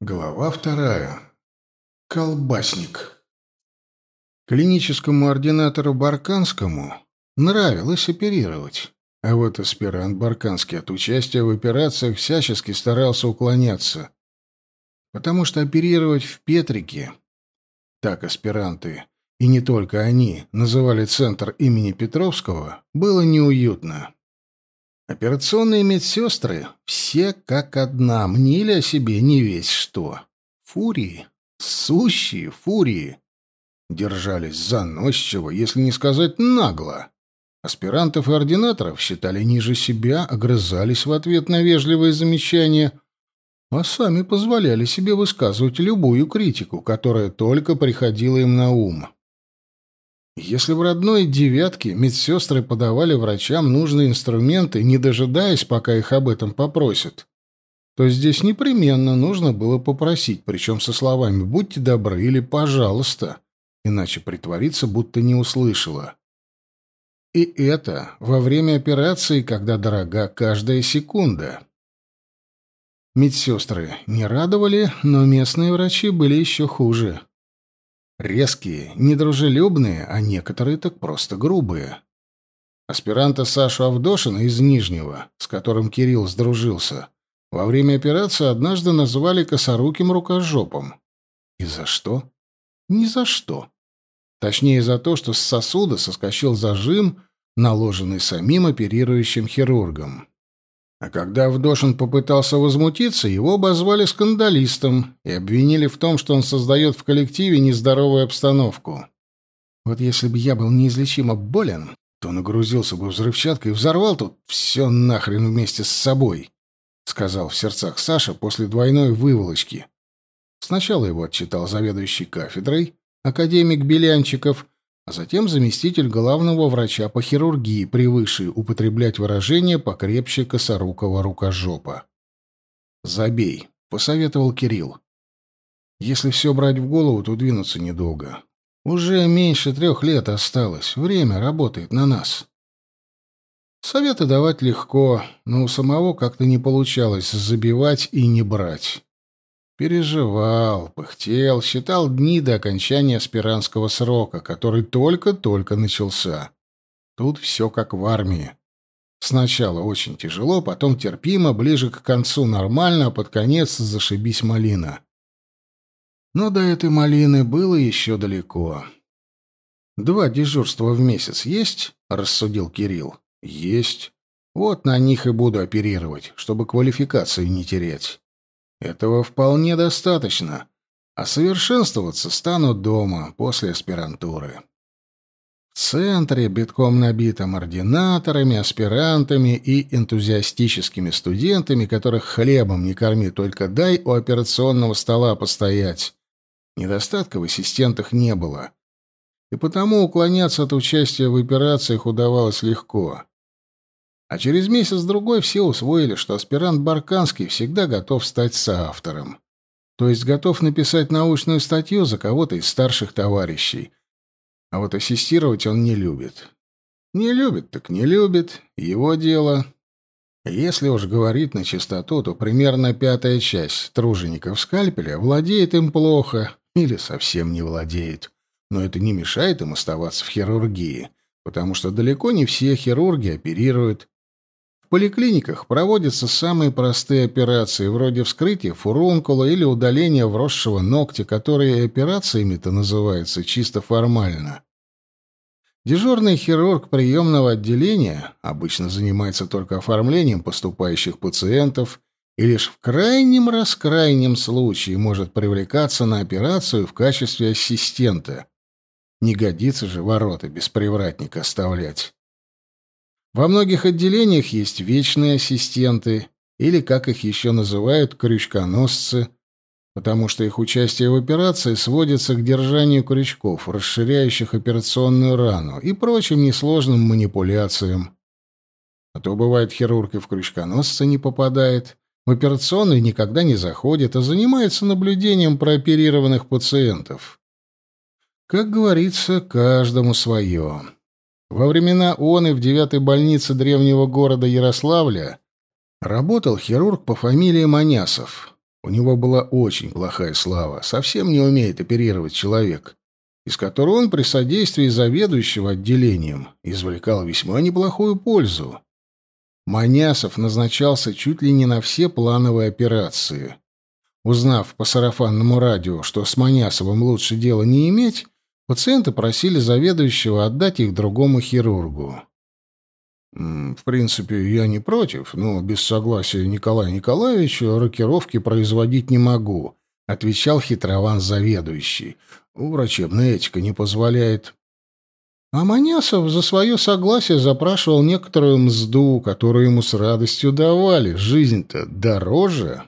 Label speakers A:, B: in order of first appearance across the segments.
A: Глава вторая. Колбасник. Клиническому ординатору Барканскому нравилось оперировать, а вот аспирант Барканский от участия в операциях всячески старался уклоняться, потому что оперировать в Петрике, так аспиранты, и не только они, называли центр имени Петровского, было неуютно. Операционные медсестры все как одна мнили о себе не весь что. Фурии, сущие фурии. Держались заносчиво, если не сказать нагло. Аспирантов и ординаторов считали ниже себя, огрызались в ответ на вежливые замечания, а сами позволяли себе высказывать любую критику, которая только приходила им на ум. Если в родной девятке медсестры подавали врачам нужные инструменты, не дожидаясь, пока их об этом попросят, то здесь непременно нужно было попросить, причем со словами «будьте добры» или «пожалуйста», иначе притвориться, будто не услышала. И это во время операции, когда дорога каждая секунда. Медсестры не радовали, но местные врачи были еще хуже. Резкие, недружелюбные, а некоторые так просто грубые. Аспиранта Сашу Авдошина из Нижнего, с которым Кирилл сдружился, во время операции однажды называли косоруким рукожопом. И за что? Ни за что. Точнее, за то, что с сосуда соскочил зажим, наложенный самим оперирующим хирургом. А когда Авдошин попытался возмутиться, его обозвали скандалистом и обвинили в том, что он создает в коллективе нездоровую обстановку. Вот если бы я был неизлечимо болен, то нагрузился бы взрывчаткой и взорвал тут все нахрен вместе с собой, — сказал в сердцах Саша после двойной выволочки. Сначала его отчитал заведующий кафедрой, академик Белянчиков, а затем заместитель главного врача по хирургии, превысший употреблять выражение покрепче косорукого рукожопа. «Забей», — посоветовал Кирилл. «Если все брать в голову, то двинуться недолго. Уже меньше трех лет осталось, время работает на нас». Советы давать легко, но у самого как-то не получалось забивать и не брать. Переживал, пыхтел, считал дни до окончания аспирантского срока, который только-только начался. Тут все как в армии. Сначала очень тяжело, потом терпимо, ближе к концу нормально, а под конец зашибись малина. Но до этой малины было еще далеко. «Два дежурства в месяц есть?» — рассудил Кирилл. «Есть. Вот на них и буду оперировать, чтобы квалификации не терять». Этого вполне достаточно, а совершенствоваться стану дома после аспирантуры. В центре, битком набитом ординаторами, аспирантами и энтузиастическими студентами, которых хлебом не корми, только дай у операционного стола постоять. Недостатка в ассистентах не было. И потому уклоняться от участия в операциях удавалось легко. А через месяц-другой все усвоили, что аспирант Барканский всегда готов стать соавтором. То есть готов написать научную статью за кого-то из старших товарищей. А вот ассистировать он не любит. Не любит, так не любит. Его дело. Если уж говорить на чистоту, то примерно пятая часть тружеников скальпеля владеет им плохо или совсем не владеет. Но это не мешает им оставаться в хирургии, потому что далеко не все хирурги оперируют в поликлиниках проводятся самые простые операции, вроде вскрытия фурункула или удаления вросшего ногтя, которые операциями-то называются чисто формально. Дежурный хирург приемного отделения обычно занимается только оформлением поступающих пациентов и лишь в крайнем-раскрайнем случае может привлекаться на операцию в качестве ассистента. Не годится же ворота без привратника оставлять. Во многих отделениях есть вечные ассистенты, или, как их еще называют, крючконосцы, потому что их участие в операции сводится к держанию крючков, расширяющих операционную рану и прочим несложным манипуляциям. А то бывает хирург и в крючконосца не попадает, в операционную никогда не заходит, а занимается наблюдением прооперированных пациентов. Как говорится, каждому свое. Во времена ОНы в девятой больнице древнего города Ярославля работал хирург по фамилии Манясов. У него была очень плохая слава, совсем не умеет оперировать человек, из которого он при содействии заведующего отделением извлекал весьма неплохую пользу. Манясов назначался чуть ли не на все плановые операции. Узнав по сарафанному радио, что с Манясовым лучше дела не иметь, пациенты просили заведующего отдать их другому хирургу. В принципе, я не против, но без согласия Николая Николаевича рокировки производить не могу, отвечал хитрован заведующий. Врачебная этика не позволяет. А Манясов за свое согласие запрашивал некоторую мзду, которую ему с радостью давали. Жизнь-то дороже.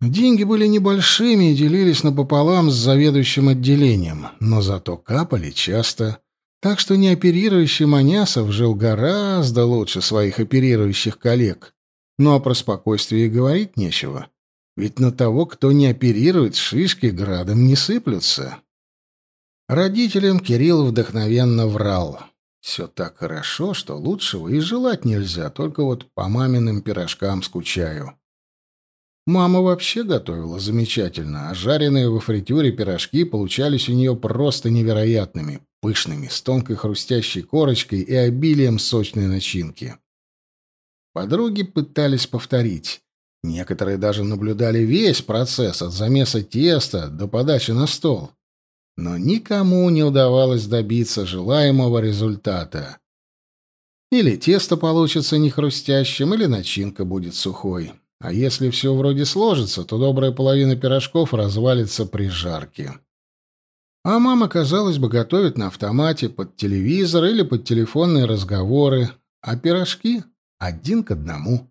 A: Деньги были небольшими и делились напополам с заведующим отделением, но зато капали часто. Так что неоперирующий Манясов жил гораздо лучше своих оперирующих коллег. Ну а про спокойствие говорить нечего. Ведь на того, кто не оперирует, шишки градом не сыплются. Родителям Кирилл вдохновенно врал. Все так хорошо, что лучшего и желать нельзя, только вот по маминым пирожкам скучаю. Мама вообще готовила замечательно, а жареные во фритюре пирожки получались у нее просто невероятными, пышными, с тонкой хрустящей корочкой и обилием сочной начинки. Подруги пытались повторить. Некоторые даже наблюдали весь процесс от замеса теста до подачи на стол. Но никому не удавалось добиться желаемого результата. Или тесто получится не хрустящим, или начинка будет сухой. А если все вроде сложится, то добрая половина пирожков развалится при жарке. А мама, казалось бы, готовит на автомате под телевизор или под телефонные разговоры, а пирожки один к одному.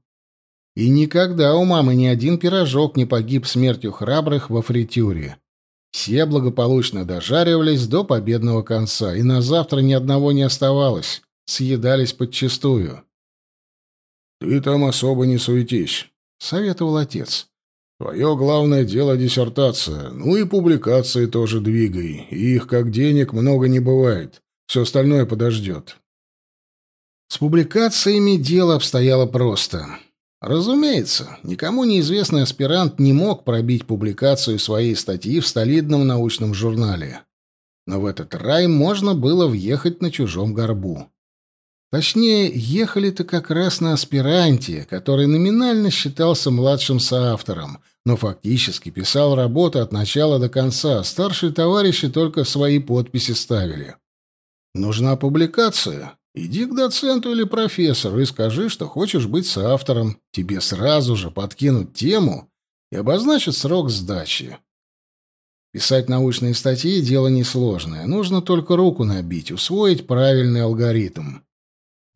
A: И никогда у мамы ни один пирожок не погиб смертью храбрых во фритюре. Все благополучно дожаривались до победного конца, и на завтра ни одного не оставалось, съедались подчистую. «Ты там особо не суетись», — советовал отец. «Твое главное дело — диссертация. Ну и публикации тоже двигай. Их, как денег, много не бывает. Все остальное подождет». С публикациями дело обстояло просто. Разумеется, никому неизвестный аспирант не мог пробить публикацию своей статьи в столидном научном журнале. Но в этот рай можно было въехать на чужом горбу. Точнее, ехали-то как раз на аспиранте, который номинально считался младшим соавтором, но фактически писал работу от начала до конца, старшие товарищи только свои подписи ставили. Нужна публикация. Иди к доценту или профессору и скажи, что хочешь быть соавтором. Тебе сразу же подкинут тему и обозначат срок сдачи. Писать научные статьи — дело несложное. Нужно только руку набить, усвоить правильный алгоритм.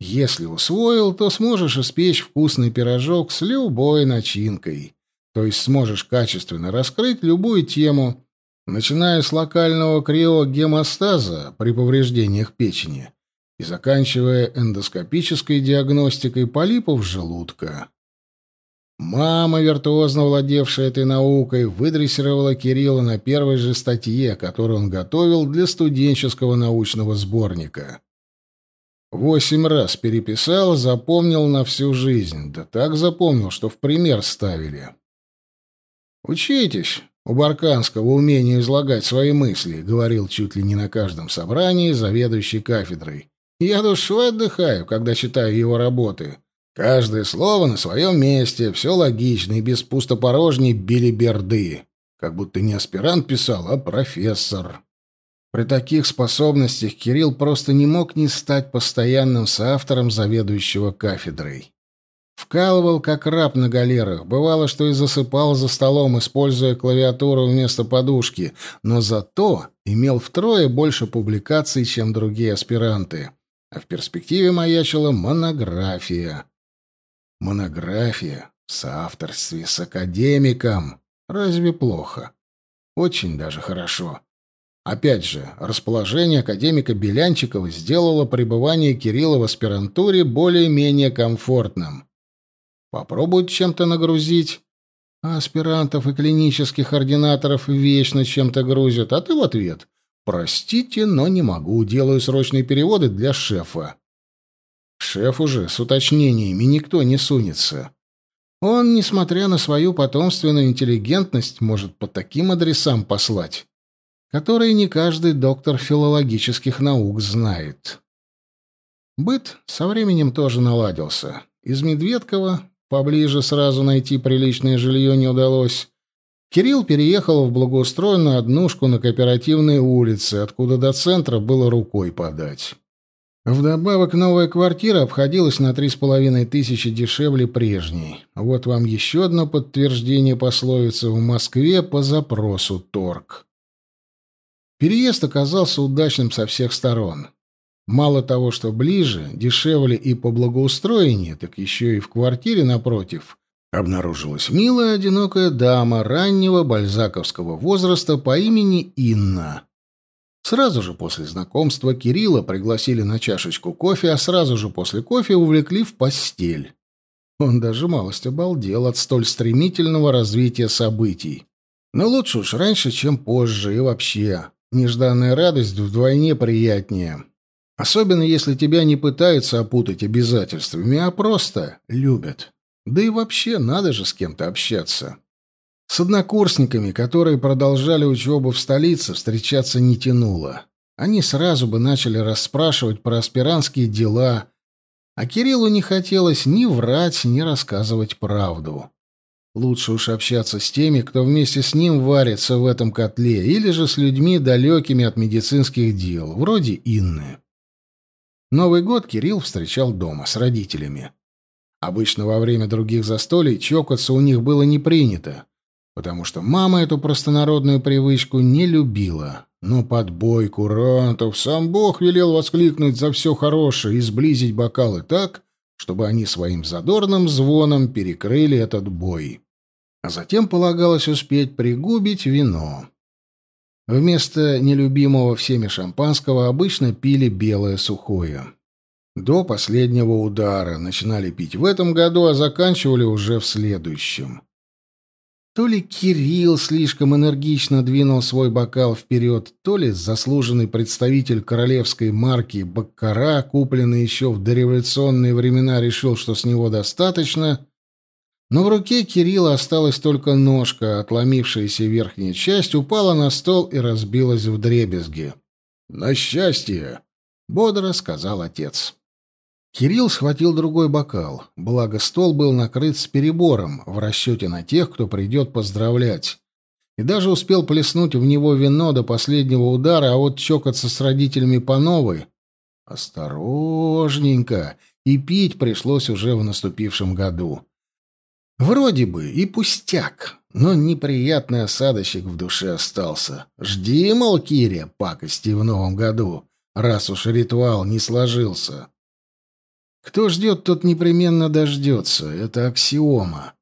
A: Если усвоил, то сможешь испечь вкусный пирожок с любой начинкой. То есть сможешь качественно раскрыть любую тему, начиная с локального криогемостаза при повреждениях печени и заканчивая эндоскопической диагностикой полипов желудка. Мама, виртуозно владевшая этой наукой, выдрессировала Кирилла на первой же статье, которую он готовил для студенческого научного сборника. Восемь раз переписал, запомнил на всю жизнь. Да так запомнил, что в пример ставили. «Учитесь у Барканского умению излагать свои мысли», — говорил чуть ли не на каждом собрании заведующий кафедрой. «Я душой отдыхаю, когда читаю его работы. Каждое слово на своем месте, все логично и без пустопорожней билиберды. Как будто не аспирант писал, а профессор». При таких способностях Кирилл просто не мог не стать постоянным соавтором заведующего кафедрой. Вкалывал, как раб на галерах, бывало, что и засыпал за столом, используя клавиатуру вместо подушки, но зато имел втрое больше публикаций, чем другие аспиранты. А в перспективе маячила монография. Монография в соавторстве с академиком. Разве плохо? Очень даже хорошо. Опять же, расположение академика Белянчикова сделало пребывание Кирилла в аспирантуре более-менее комфортным. Попробуют чем-то нагрузить, а аспирантов и клинических ординаторов вечно чем-то грузят, а ты в ответ «Простите, но не могу, делаю срочные переводы для шефа». Шеф уже с уточнениями никто не сунется. Он, несмотря на свою потомственную интеллигентность, может по таким адресам послать, которые не каждый доктор филологических наук знает. Быт со временем тоже наладился. Из Медведкова поближе сразу найти приличное жилье не удалось. Кирилл переехал в благоустроенную однушку на кооперативной улице, откуда до центра было рукой подать. Вдобавок, новая квартира обходилась на три с половиной тысячи дешевле прежней. Вот вам еще одно подтверждение пословицы «в Москве по запросу торг». Переезд оказался удачным со всех сторон. Мало того, что ближе, дешевле и по благоустроению, так еще и в квартире напротив обнаружилась милая одинокая дама раннего бальзаковского возраста по имени Инна. Сразу же после знакомства Кирилла пригласили на чашечку кофе, а сразу же после кофе увлекли в постель. Он даже малость обалдел от столь стремительного развития событий. Но лучше уж раньше, чем позже, и вообще. Нежданная радость вдвойне приятнее. Особенно если тебя не пытаются опутать обязательствами, а просто любят. Да и вообще, надо же с кем-то общаться. С однокурсниками, которые продолжали учебу в столице, встречаться не тянуло. Они сразу бы начали расспрашивать про аспирантские дела, а Кириллу не хотелось ни врать, ни рассказывать правду. Лучше уж общаться с теми, кто вместе с ним варится в этом котле, или же с людьми, далекими от медицинских дел, вроде Инны. Новый год Кирилл встречал дома с родителями. Обычно во время других застолий чокаться у них было не принято, потому что мама эту простонародную привычку не любила. Но под бой курантов сам Бог велел воскликнуть за все хорошее и сблизить бокалы так, чтобы они своим задорным звоном перекрыли этот бой. А затем полагалось успеть пригубить вино. Вместо нелюбимого всеми шампанского обычно пили белое сухое. До последнего удара начинали пить в этом году, а заканчивали уже в следующем. То ли Кирилл слишком энергично двинул свой бокал вперед, то ли заслуженный представитель королевской марки Баккара, купленный еще в дореволюционные времена, решил, что с него достаточно, но в руке Кирилла осталась только ножка, отломившаяся верхняя часть упала на стол и разбилась в дребезги. «На счастье!» — бодро сказал отец. Кирилл схватил другой бокал, благо стол был накрыт с перебором в расчете на тех, кто придет поздравлять, и даже успел плеснуть в него вино до последнего удара, а вот чокаться с родителями по новой — осторожненько, и пить пришлось уже в наступившем году. Вроде бы и пустяк, но неприятный осадочек в душе остался. Жди, мол, Киря, пакости в новом году, раз уж ритуал не сложился. Кто ждет, тот непременно дождется. Это аксиома.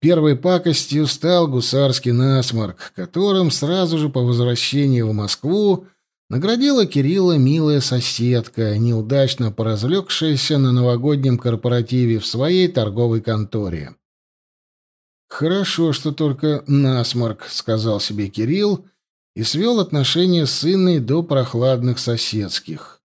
A: Первой пакостью стал гусарский насморк, которым сразу же по возвращении в Москву наградила Кирилла милая соседка, неудачно поразвлекшаяся на новогоднем корпоративе в своей торговой конторе. «Хорошо, что только насморк», — сказал себе Кирилл и свел отношения с Инной до прохладных соседских.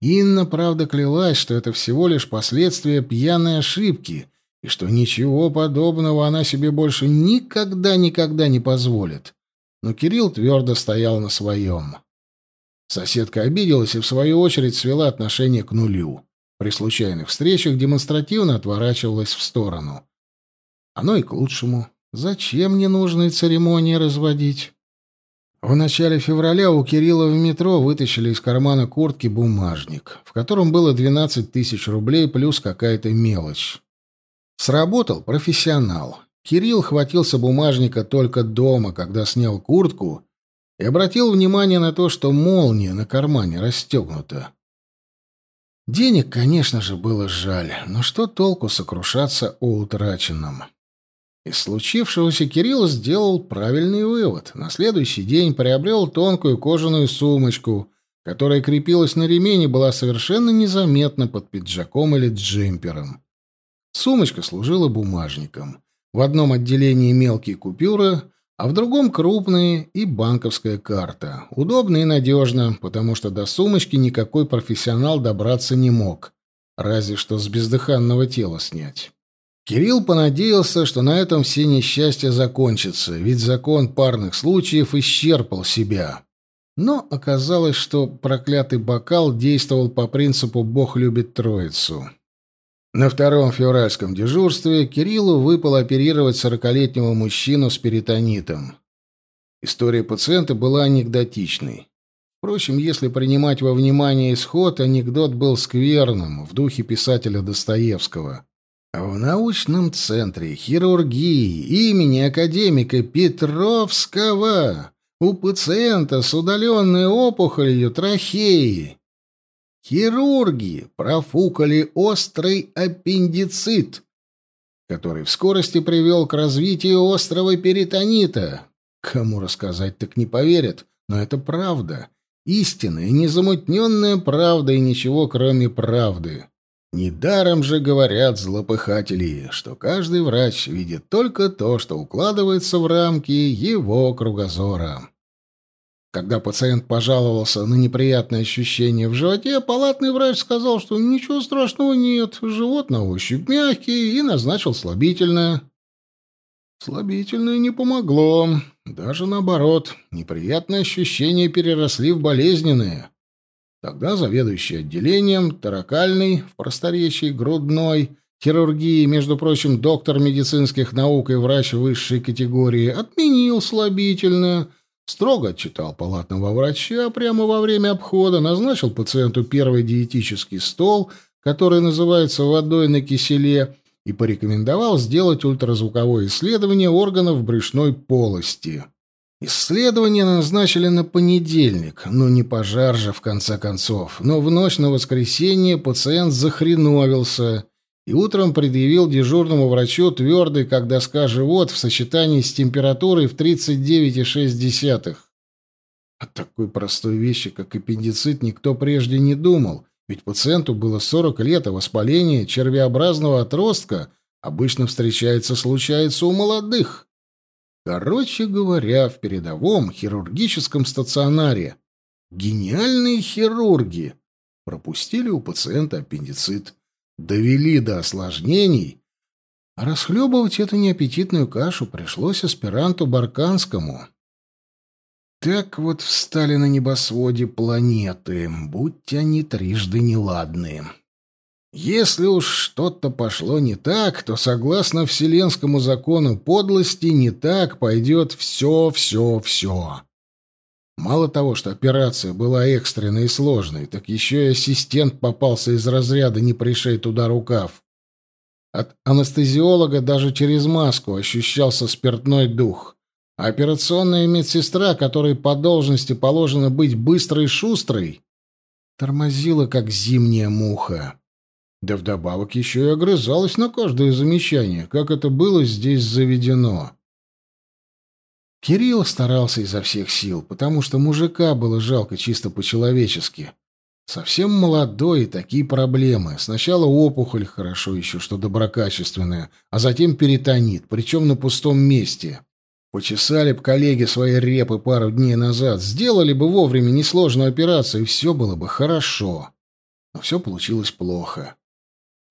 A: Инна, правда, клялась, что это всего лишь последствия пьяной ошибки, и что ничего подобного она себе больше никогда-никогда не позволит. Но Кирилл твердо стоял на своем. Соседка обиделась и, в свою очередь, свела отношение к нулю. При случайных встречах демонстративно отворачивалась в сторону. Оно и к лучшему. Зачем ненужные церемонии разводить? В начале февраля у Кирилла в метро вытащили из кармана куртки бумажник, в котором было 12 тысяч рублей плюс какая-то мелочь. Сработал профессионал. Кирилл хватился бумажника только дома, когда снял куртку и обратил внимание на то, что молния на кармане расстегнута. Денег, конечно же, было жаль, но что толку сокрушаться о утраченном? Из случившегося Кирилл сделал правильный вывод. На следующий день приобрел тонкую кожаную сумочку, которая крепилась на ремень и была совершенно незаметна под пиджаком или джемпером. Сумочка служила бумажником. В одном отделении мелкие купюры, а в другом крупные и банковская карта. Удобно и надежно, потому что до сумочки никакой профессионал добраться не мог, разве что с бездыханного тела снять. Кирилл понадеялся, что на этом все несчастья закончатся, ведь закон парных случаев исчерпал себя. Но оказалось, что проклятый бокал действовал по принципу «Бог любит троицу». На втором февральском дежурстве Кириллу выпало оперировать сорокалетнего мужчину с перитонитом. История пациента была анекдотичной. Впрочем, если принимать во внимание исход, анекдот был скверным, в духе писателя Достоевского. В научном центре хирургии имени академика Петровского у пациента с удаленной опухолью трахеи хирурги профукали острый аппендицит, который в скорости привел к развитию острого перитонита. Кому рассказать, так не поверят, но это правда. Истинная, незамутненная правда и ничего, кроме правды. Недаром же говорят злопыхатели, что каждый врач видит только то, что укладывается в рамки его кругозора. Когда пациент пожаловался на неприятное ощущение в животе, палатный врач сказал, что ничего страшного нет, живот на ощупь мягкий, и назначил слабительное. Слабительное не помогло, даже наоборот, неприятные ощущения переросли в болезненные. Тогда заведующий отделением, таракальный, в просторечии грудной, хирургии, между прочим, доктор медицинских наук и врач высшей категории, отменил слабительное, строго отчитал палатного врача прямо во время обхода, назначил пациенту первый диетический стол, который называется водой на киселе, и порекомендовал сделать ультразвуковое исследование органов брюшной полости. Исследование назначили на понедельник, но не пожар же в конце концов. Но в ночь на воскресенье пациент захреновился и утром предъявил дежурному врачу твердый, как доска, живот в сочетании с температурой в 39,6. О такой простой вещи, как аппендицит, никто прежде не думал, ведь пациенту было 40 лет, а воспаление червеобразного отростка обычно встречается, случается у молодых. Короче говоря, в передовом хирургическом стационаре. Гениальные хирурги. Пропустили у пациента аппендицит, довели до осложнений, а расхлебывать эту неаппетитную кашу пришлось аспиранту Барканскому. Так вот встали на небосводе планеты, будь они трижды неладные. Если уж что-то пошло не так, то, согласно вселенскому закону подлости, не так пойдет все-все-все. Мало того, что операция была экстренной и сложной, так еще и ассистент попался из разряда «не пришей туда рукав». От анестезиолога даже через маску ощущался спиртной дух. А операционная медсестра, которой по должности положено быть быстрой и шустрой, тормозила, как зимняя муха. Да вдобавок еще и огрызалась на каждое замечание, как это было здесь заведено. Кирилл старался изо всех сил, потому что мужика было жалко чисто по-человечески. Совсем молодой и такие проблемы. Сначала опухоль, хорошо еще, что доброкачественная, а затем перитонит, причем на пустом месте. Почесали б коллеги свои репы пару дней назад, сделали бы вовремя несложную операцию, и все было бы хорошо. Но все получилось плохо.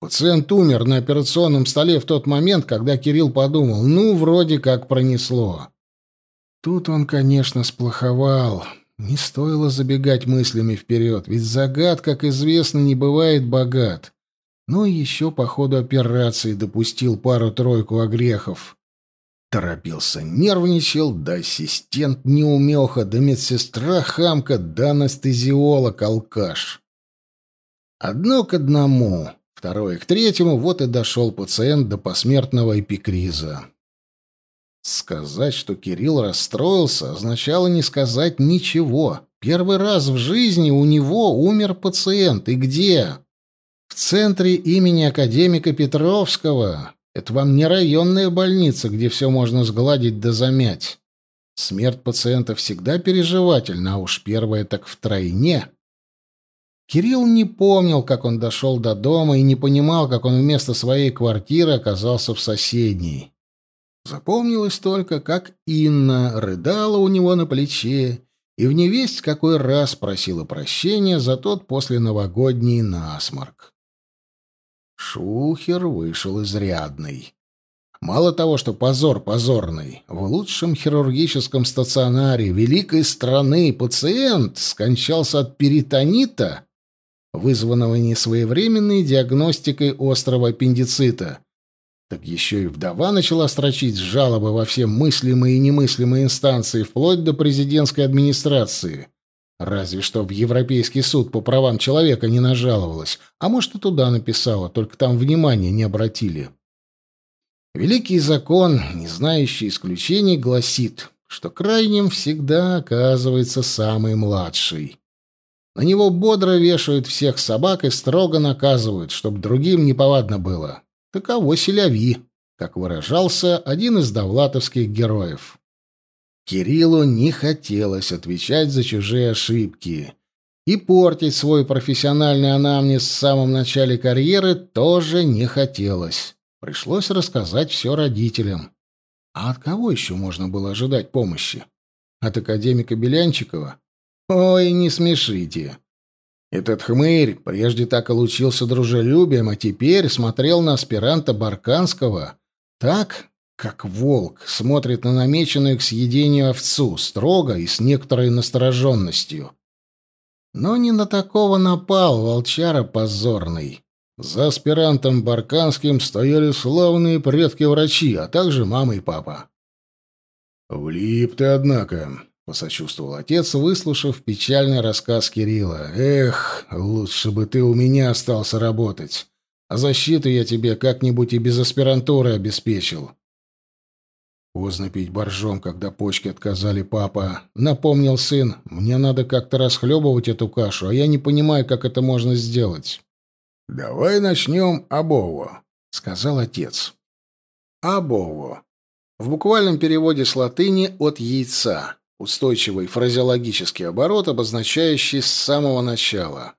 A: Пациент умер на операционном столе в тот момент, когда Кирилл подумал, ну, вроде как пронесло. Тут он, конечно, сплоховал. Не стоило забегать мыслями вперед, ведь загад, как известно, не бывает богат. Но еще по ходу операции допустил пару-тройку огрехов. Торопился, нервничал, да ассистент неумеха, да медсестра хамка, да анестезиолог алкаш. Одно к одному. Второе к третьему, вот и дошел пациент до посмертного эпикриза. Сказать, что Кирилл расстроился, означало не сказать ничего. Первый раз в жизни у него умер пациент. И где? В центре имени академика Петровского. Это вам не районная больница, где все можно сгладить да замять. Смерть пациента всегда переживательна, а уж первая так втройне. Кирилл не помнил, как он дошел до дома, и не понимал, как он вместо своей квартиры оказался в соседней. Запомнилось только, как Инна рыдала у него на плече и в невесть какой раз просила прощения за тот после новогодний насморк. Шухер вышел изрядный. Мало того, что позор позорный, в лучшем хирургическом стационаре великой страны пациент скончался от перитонита, вызванного несвоевременной диагностикой острого аппендицита. Так еще и вдова начала строчить жалобы во все мыслимые и немыслимые инстанции, вплоть до президентской администрации. Разве что в Европейский суд по правам человека не нажаловалась, а может и туда написала, только там внимания не обратили. Великий закон, не знающий исключений, гласит, что крайним всегда оказывается самый младший. На него бодро вешают всех собак и строго наказывают, чтобы другим неповадно было. Таково селяви, как выражался один из довлатовских героев. Кириллу не хотелось отвечать за чужие ошибки. И портить свой профессиональный анамнез в самом начале карьеры тоже не хотелось. Пришлось рассказать все родителям. А от кого еще можно было ожидать помощи? От академика Белянчикова? Ой, не смешите. Этот хмырь прежде так и лучился дружелюбием, а теперь смотрел на аспиранта Барканского так, как волк смотрит на намеченную к съедению овцу, строго и с некоторой настороженностью. Но не на такого напал волчара позорный. За аспирантом Барканским стояли славные предки-врачи, а также мама и папа. «Влип ты, однако», — посочувствовал отец, выслушав печальный рассказ Кирилла. «Эх, лучше бы ты у меня остался работать, а защиту я тебе как-нибудь и без аспирантуры обеспечил». «Поздно пить боржом, когда почки отказали папа», — напомнил сын. «Мне надо как-то расхлебывать эту кашу, а я не понимаю, как это можно сделать». «Давай начнем обово», — сказал отец. «Обово». В буквальном переводе с латыни «от яйца». Устойчивый фразеологический оборот, обозначающий с самого начала.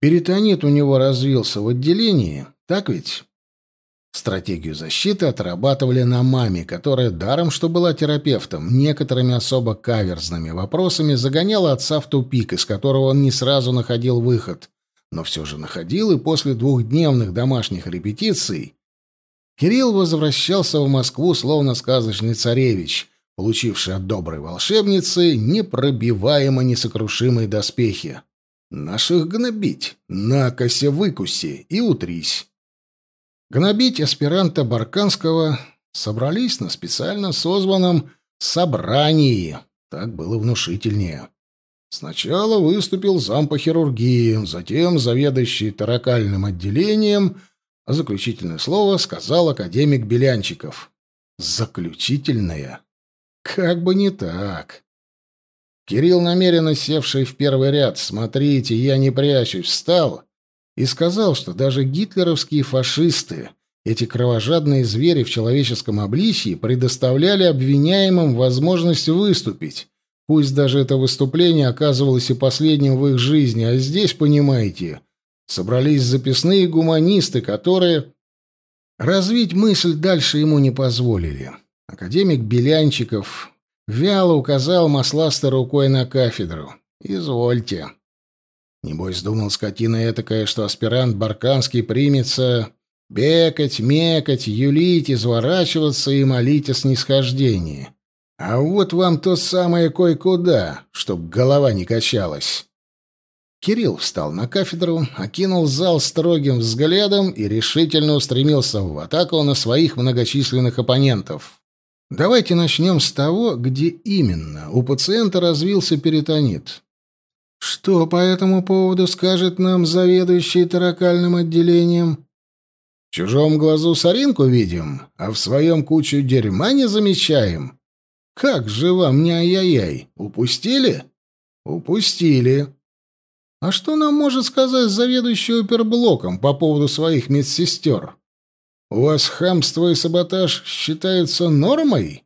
A: Перитонит у него развился в отделении, так ведь? Стратегию защиты отрабатывали на маме, которая, даром что была терапевтом, некоторыми особо каверзными вопросами загоняла отца в тупик, из которого он не сразу находил выход, но все же находил, и после двухдневных домашних репетиций Кирилл возвращался в Москву словно сказочный царевич, получивший от доброй волшебницы непробиваемо несокрушимые доспехи. Наших гнобить, накося выкуси и утрись. Гнобить аспиранта Барканского собрались на специально созванном собрании. Так было внушительнее. Сначала выступил зам по хирургии, затем заведующий таракальным отделением, а заключительное слово сказал академик Белянчиков. Заключительное? Как бы не так. Кирилл, намеренно севший в первый ряд, «Смотрите, я не прячусь», встал и сказал, что даже гитлеровские фашисты, эти кровожадные звери в человеческом обличье, предоставляли обвиняемым возможность выступить, Пусть даже это выступление оказывалось и последним в их жизни, а здесь, понимаете, собрались записные гуманисты, которые... Развить мысль дальше ему не позволили. Академик Белянчиков вяло указал масластой рукой на кафедру. «Извольте». Небось, думал скотина этакая, что аспирант Барканский примется бекать, мекать, юлить, изворачиваться и молить о снисхождении. А вот вам то самое кое-куда, чтоб голова не качалась. Кирилл встал на кафедру, окинул зал строгим взглядом и решительно устремился в атаку на своих многочисленных оппонентов. Давайте начнем с того, где именно у пациента развился перитонит. Что по этому поводу скажет нам заведующий таракальным отделением? В чужом глазу соринку видим, а в своем кучу дерьма не замечаем. Как же вам не ай-яй-яй? Упустили? Упустили. А что нам может сказать заведующий оперблоком по поводу своих медсестер? У вас хамство и саботаж считаются нормой?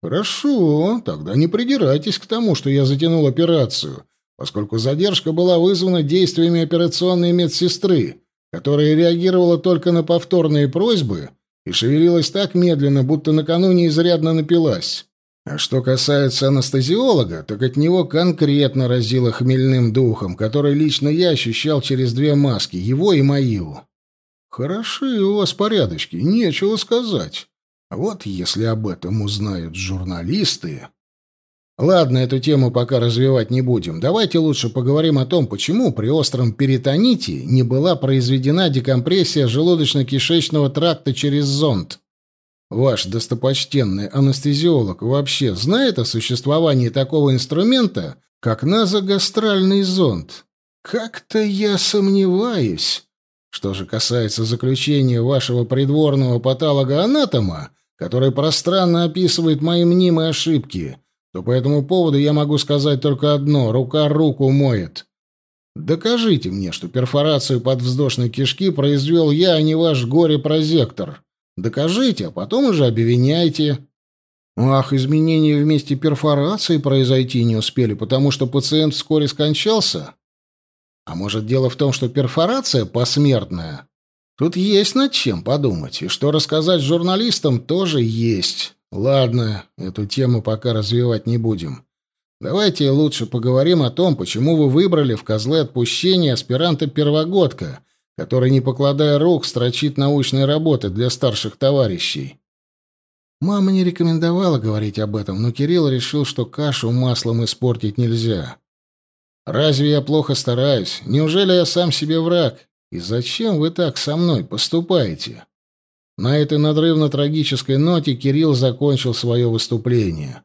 A: Хорошо, тогда не придирайтесь к тому, что я затянул операцию, поскольку задержка была вызвана действиями операционной медсестры, которая реагировала только на повторные просьбы и шевелилась так медленно, будто накануне изрядно напилась. А что касается анестезиолога, так от него конкретно разило хмельным духом, который лично я ощущал через две маски, его и мою. Хороши у вас порядочки, нечего сказать. Вот если об этом узнают журналисты... Ладно, эту тему пока развивать не будем. Давайте лучше поговорим о том, почему при остром перитоните не была произведена декомпрессия желудочно-кишечного тракта через зонд. Ваш достопочтенный анестезиолог вообще знает о существовании такого инструмента, как назогастральный зонд? Как-то я сомневаюсь. Что же касается заключения вашего придворного патолога-анатома, который пространно описывает мои мнимые ошибки, то по этому поводу я могу сказать только одно — рука руку моет. Докажите мне, что перфорацию подвздошной кишки произвел я, а не ваш горе-прозектор. Докажите, а потом уже обвиняйте. Ах, изменения в месте перфорации произойти не успели, потому что пациент вскоре скончался? А может, дело в том, что перфорация посмертная? Тут есть над чем подумать, и что рассказать журналистам тоже есть. Ладно, эту тему пока развивать не будем. Давайте лучше поговорим о том, почему вы выбрали в козлы отпущения аспиранта-первогодка, который, не покладая рук, строчит научные работы для старших товарищей. Мама не рекомендовала говорить об этом, но Кирилл решил, что кашу маслом испортить нельзя. Разве я плохо стараюсь? Неужели я сам себе враг? И зачем вы так со мной поступаете? На этой надрывно-трагической ноте Кирилл закончил свое выступление.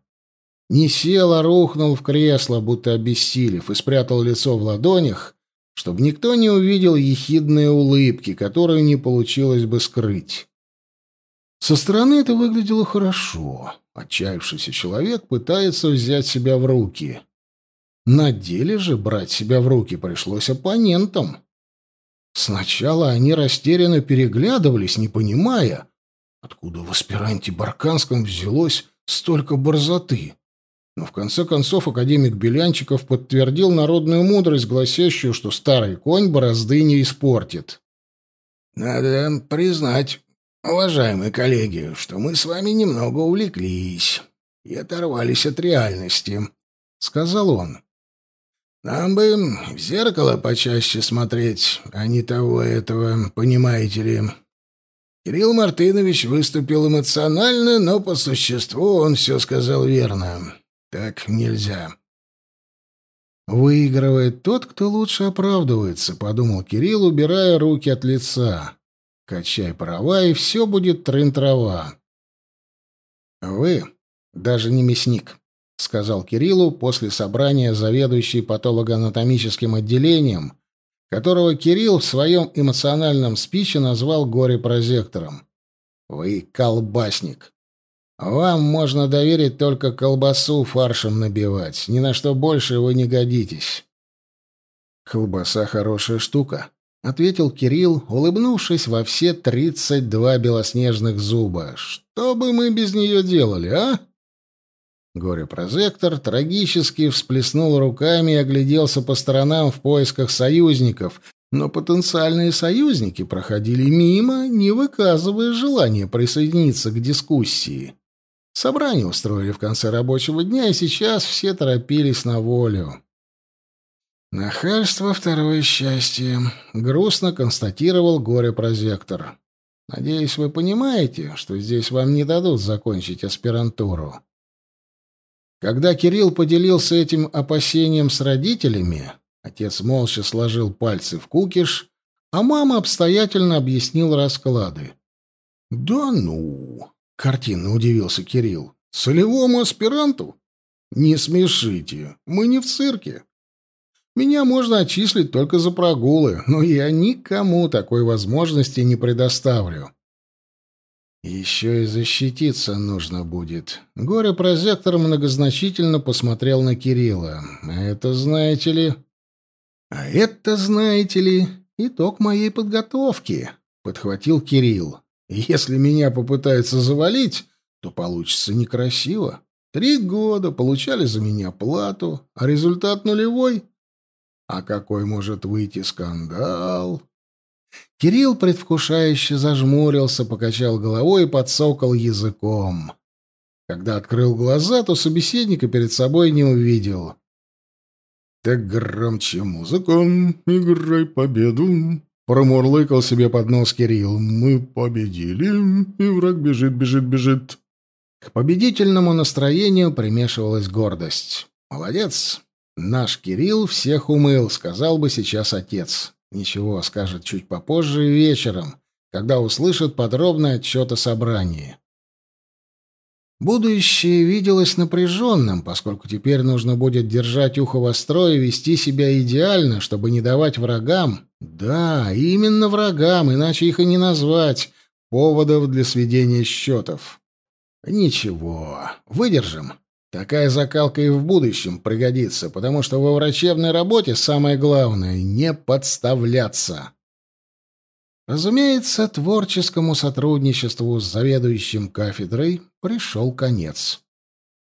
A: Не сел, а рухнул в кресло, будто обессилев, и спрятал лицо в ладонях, чтобы никто не увидел ехидные улыбки, которую не получилось бы скрыть. Со стороны это выглядело хорошо. Отчаявшийся человек пытается взять себя в руки. На деле же брать себя в руки пришлось оппонентам. Сначала они растерянно переглядывались, не понимая, откуда в аспиранте Барканском взялось столько борзоты. Но в конце концов академик Белянчиков подтвердил народную мудрость, гласящую, что старый конь борозды не испортит.
B: «Надо признать, уважаемые коллеги, что мы с вами немного увлеклись и оторвались от реальности», — сказал он. Нам бы в зеркало почаще смотреть, а не того этого, понимаете ли. Кирилл Мартынович выступил эмоционально, но по существу он все сказал верно. Так нельзя.
A: «Выигрывает тот, кто лучше оправдывается», — подумал Кирилл, убирая руки от лица. «Качай права, и все будет трын-трава». «Вы даже не мясник», — сказал Кириллу после собрания заведующий патологоанатомическим отделением, которого Кирилл в своем эмоциональном спиче назвал горе-прозектором. «Вы колбасник. Вам можно доверить только колбасу фаршем набивать. Ни на что больше вы не годитесь». «Колбаса хорошая штука», — ответил Кирилл, улыбнувшись во все тридцать два белоснежных зуба. «Что бы мы без нее делали, а?» Горе-прозектор трагически всплеснул руками и огляделся по сторонам в поисках союзников, но потенциальные союзники проходили мимо, не выказывая желания присоединиться к дискуссии. Собрание устроили в конце рабочего дня, и сейчас все торопились на волю. «Нахальство — второе счастье», — грустно констатировал горе-прозектор. «Надеюсь, вы понимаете, что здесь вам не дадут закончить аспирантуру». Когда Кирилл поделился этим опасением с родителями, отец молча сложил пальцы в кукиш, а мама обстоятельно объяснил расклады. «Да ну!» — картинно удивился Кирилл. «Целевому аспиранту? Не смешите, мы не в цирке. Меня можно отчислить только за прогулы, но я никому такой возможности не предоставлю. Еще и защититься нужно будет. Горе-прозектор многозначительно посмотрел на Кирилла. Это знаете ли... А это, знаете ли, итог моей подготовки, подхватил Кирилл. Если меня попытаются завалить, то получится некрасиво. Три года получали за меня плату, а результат нулевой. А какой может выйти скандал? Кирилл предвкушающе зажмурился, покачал головой и подсокал языком. Когда открыл глаза, то собеседника перед собой не увидел. «Так громче музыку, играй победу!» Промурлыкал себе под нос Кирилл. «Мы победили, и враг бежит, бежит, бежит». К победительному настроению примешивалась гордость. «Молодец! Наш Кирилл всех умыл», — сказал бы сейчас отец. Ничего, скажет чуть попозже вечером, когда услышит подробный отчет о собрании. Будущее виделось напряженным, поскольку теперь нужно будет держать ухо востро и вести себя идеально, чтобы не давать врагам, да, именно врагам, иначе их и не назвать, поводов для сведения счетов. Ничего, выдержим. Такая закалка и в будущем пригодится, потому что во врачебной работе самое главное — не подставляться. Разумеется, творческому сотрудничеству с заведующим кафедрой пришел конец.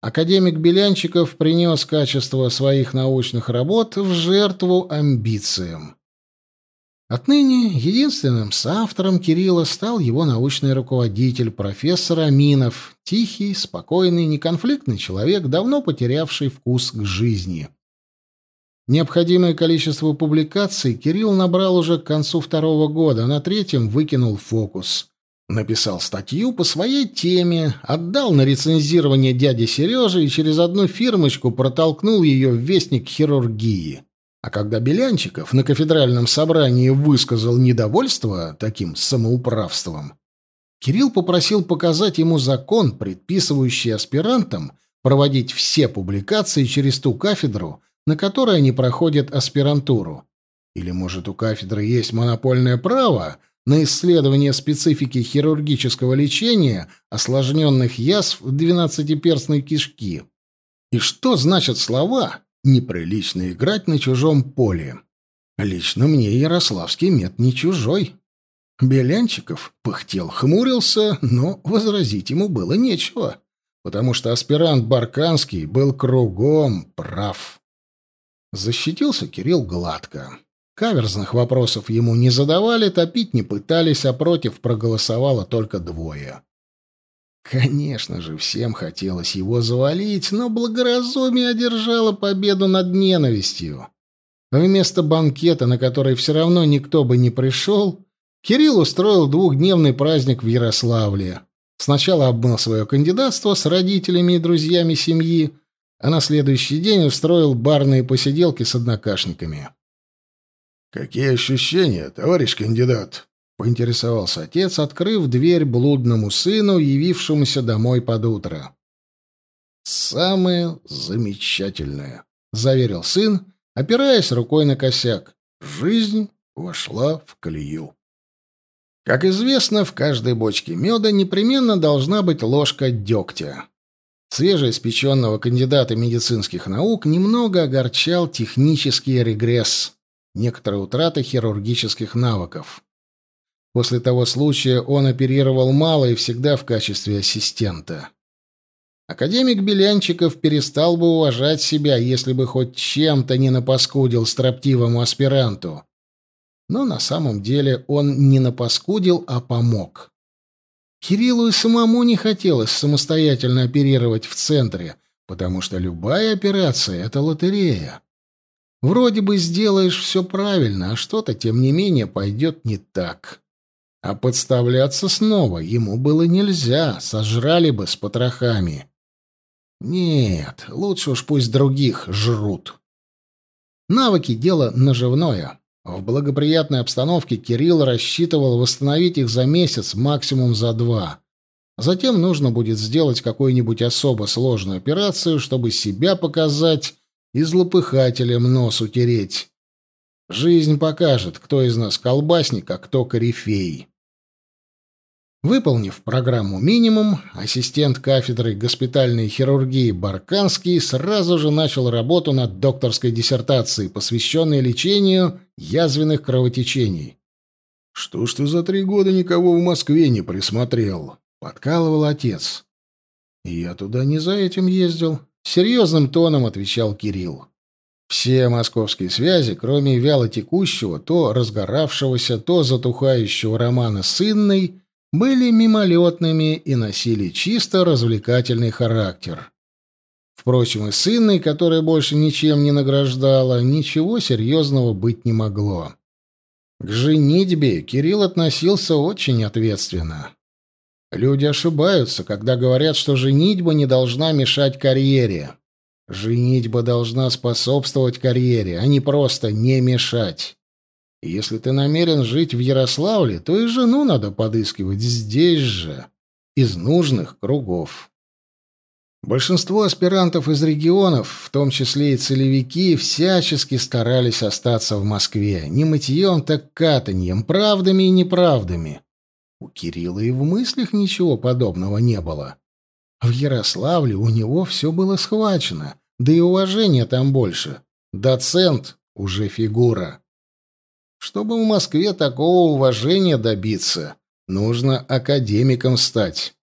A: Академик Белянчиков принес качество своих научных работ в жертву амбициям. Отныне единственным соавтором Кирилла стал его научный руководитель, профессор Аминов, тихий, спокойный, неконфликтный человек, давно потерявший вкус к жизни. Необходимое количество публикаций Кирилл набрал уже к концу второго года, на третьем выкинул фокус. Написал статью по своей теме, отдал на рецензирование дяде Сереже и через одну фирмочку протолкнул ее в вестник хирургии. А когда Белянчиков на кафедральном собрании высказал недовольство таким самоуправством, Кирилл попросил показать ему закон, предписывающий аспирантам проводить все публикации через ту кафедру, на которой они проходят аспирантуру. Или, может, у кафедры есть монопольное право на исследование специфики хирургического лечения осложненных язв двенадцатиперстной кишки. И что значат слова «неприлично играть на чужом поле»? Лично мне ярославский мед не чужой. Белянчиков пыхтел, хмурился, но возразить ему было нечего, потому что аспирант Барканский был кругом прав. Защитился Кирилл гладко. Каверзных вопросов ему не задавали, топить не пытались, а против проголосовало только двое. Конечно же, всем хотелось его завалить, но благоразумие одержало победу над ненавистью. Вместо банкета, на который все равно никто бы не пришел, Кирилл устроил двухдневный праздник в Ярославле. Сначала обмыл свое кандидатство с родителями и друзьями семьи, а на следующий день устроил барные посиделки с однокашниками.
B: «Какие ощущения, товарищ кандидат?» — поинтересовался отец, открыв дверь блудному сыну, явившемуся домой под утро.
A: «Самое замечательное», — заверил сын, опираясь рукой на косяк. Жизнь вошла в колею. Как известно, в каждой бочке меда непременно должна быть ложка дегтя. Свежеиспеченного кандидата медицинских наук немного огорчал технический регресс, некоторая утрата хирургических навыков. После того случая он оперировал мало и всегда в качестве ассистента. Академик Белянчиков перестал бы уважать себя, если бы хоть чем-то не напаскудил строптивому аспиранту. Но на самом деле он не напаскудил, а помог. Кириллу и самому не хотелось самостоятельно оперировать в центре, потому что любая операция — это лотерея. Вроде бы сделаешь все правильно, а что-то, тем не менее, пойдет не так. А подставляться снова ему было нельзя, сожрали бы с потрохами. Нет, лучше уж пусть других жрут. Навыки — дело наживное. В благоприятной обстановке Кирилл рассчитывал восстановить их за месяц, максимум за два. Затем нужно будет сделать какую-нибудь особо сложную операцию, чтобы себя показать и злопыхателем нос утереть. Жизнь покажет, кто из нас колбасник, а кто корифей. Выполнив программу «Минимум», ассистент кафедры госпитальной хирургии Барканский сразу же начал работу над докторской диссертацией, посвященной лечению язвенных кровотечений.
B: «Что ж ты за три года никого в Москве не присмотрел?» — подкалывал отец.
A: «Я туда не за этим ездил», — серьезным тоном отвечал Кирилл. Все московские связи, кроме вялотекущего, то разгоравшегося, то затухающего романа с Инной, были мимолетными и носили чисто развлекательный характер. Впрочем, и с Инной, которая больше ничем не награждала, ничего серьезного быть не могло. К женитьбе Кирилл относился очень ответственно. Люди ошибаются, когда говорят, что женитьба не должна мешать карьере. Женитьба должна способствовать карьере, а не просто не мешать. Если ты намерен жить в Ярославле, то и жену надо подыскивать здесь же, из нужных кругов. Большинство аспирантов из регионов, в том числе и целевики, всячески старались остаться в Москве, не мытьем, так катаньем, правдами и неправдами. У Кирилла и в мыслях ничего подобного не было. В Ярославле у него все было схвачено, да и уважения там больше. Доцент уже фигура. Чтобы в Москве такого уважения добиться, нужно академиком стать.